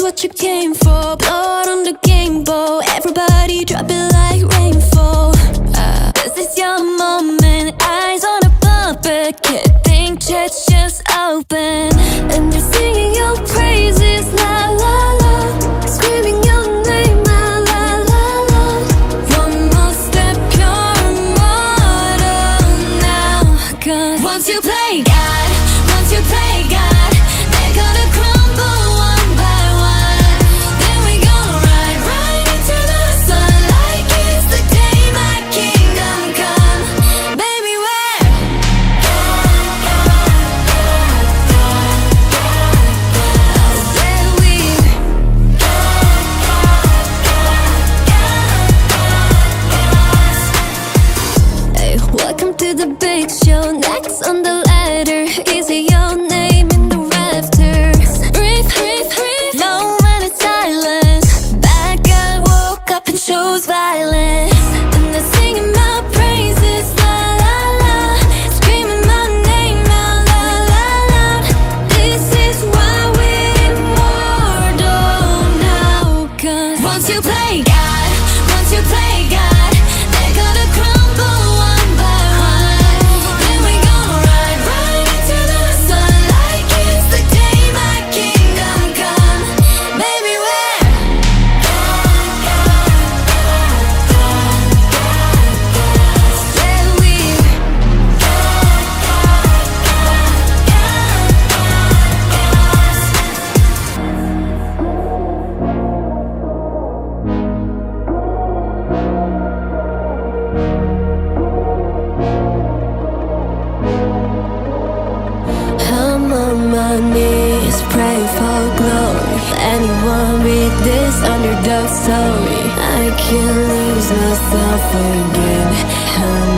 what you came for. Blood on the game boy. Everybody drop it like rainfall. Uh, this is your moment. Eyes on a puppet. Can't think church just open. And they're singing your praises. La la la. Screaming your name. La la la. One more step, you're immortal now. once you play up and knees, pray for glory. Anyone read this underdog story? I can't lose myself again.